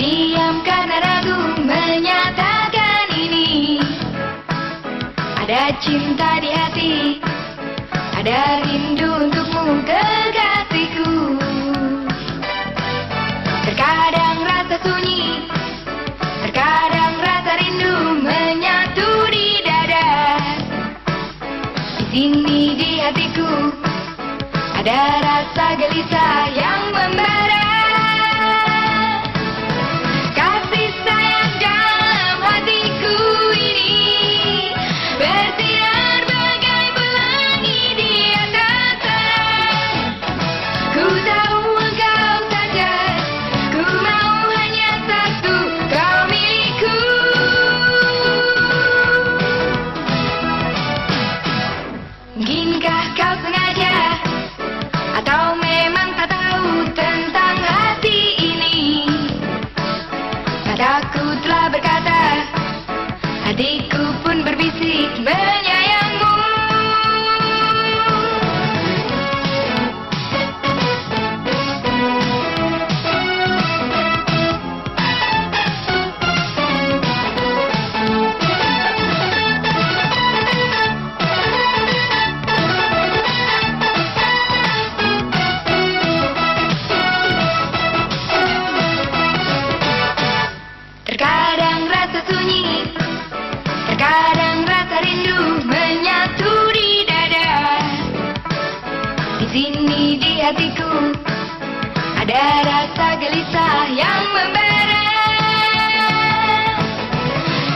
Diam karena ragu menyatakan ini. Ada cinta di hati Ada rindu untukmu kekasihku. Terkadang rasa sunyi Terkadang rasa rindu menyatu di dada. Di sini di hatiku Ada rasa gelisah yang Kataku telah berkata Hatiku pun berbisik menyayangmu Di sini di hatiku Ada rasa gelisah yang membara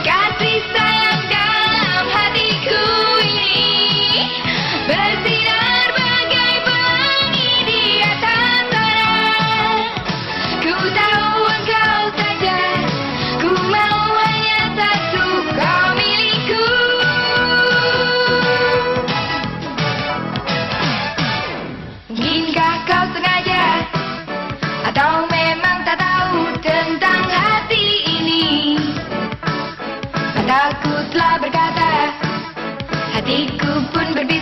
Kasih sayang dalam hatiku ini Bersinar bagai pelangi di atas sana Ku tahu Atau memang tak tahu tentang hati ini. Mataku telah berkata Hatiku pun berbeda.